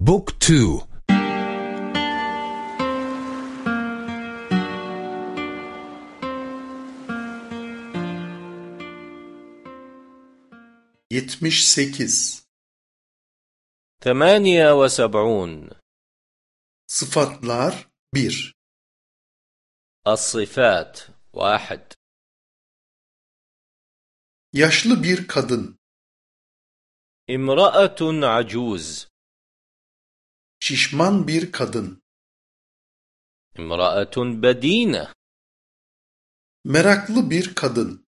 Book 2 78 78 Sıfatlar 1 As-sıfat 1 Yaşlı bir kadın. İmra'atun acuz. Şişman bir kadın. İmra'atun bedine. Meraklı bir kadın.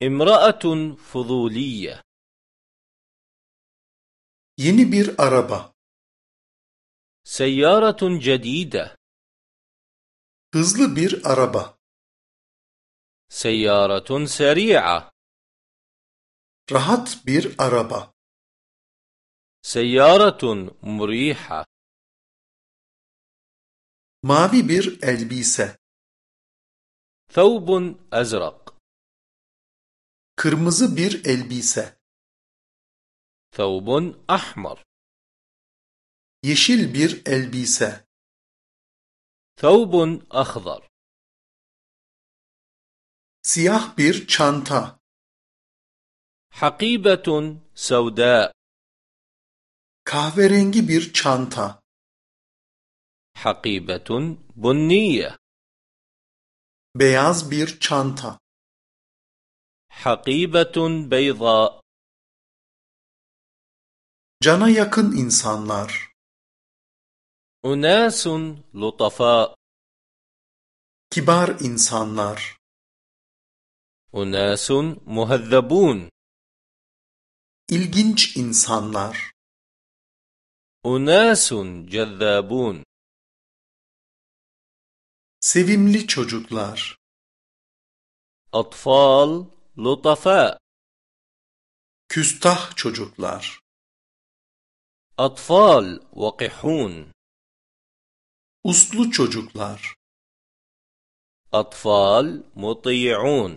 İmra'atun fuzuliye. Yeni bir araba. Seyyaratun cedide. Hızlı bir araba. Seyyaratun seri'a. Rahat bir araba. سيارة مريحة. مافي بير ألبيسة. ثوب أزرق. كرمز بير ألبيسة. ثوب أحمر. يشيل بير ألبيسة. ثوب أخضر. سياح بير شانتا. حقيبة سوداء. Kahverengi bir çanta. Hakibetun bunniye. Beyaz bir çanta. Hakibetun beyza. Cana yakın insanlar. Unasun lutafa. Kibar insanlar. Unasun muhazzabun. İlginç insanlar. أناس جذابون Sevimli çocuklar. أطفال لطفاء Küstah çocuklar. أطفال وقحون Uslu çocuklar. أطفال مطيعون